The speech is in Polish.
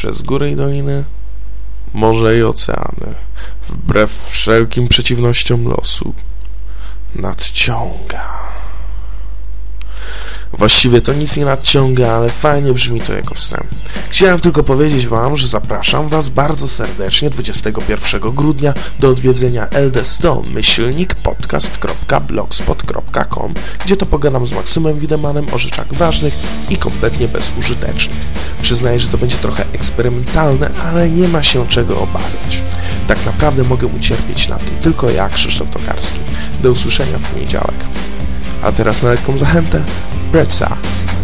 przez góry i doliny, morze i oceany, wbrew wszelkim przeciwnościom losu, nadciąga. Właściwie to nic nie nadciąga, ale fajnie brzmi to jako wstęp. Chciałem tylko powiedzieć Wam, że zapraszam Was bardzo serdecznie 21 grudnia do odwiedzenia LD100 myślnik podcast.blogspot.com, gdzie to pogadam z Maksymem Widemanem o rzeczach ważnych i kompletnie bezużytecznych. Przyznaję, że to będzie trochę eksperymentalne, ale nie ma się czego obawiać. Tak naprawdę mogę ucierpieć na tym tylko ja, Krzysztof Tokarski. Do usłyszenia w poniedziałek. A teraz na lekką zachętę Red Sox.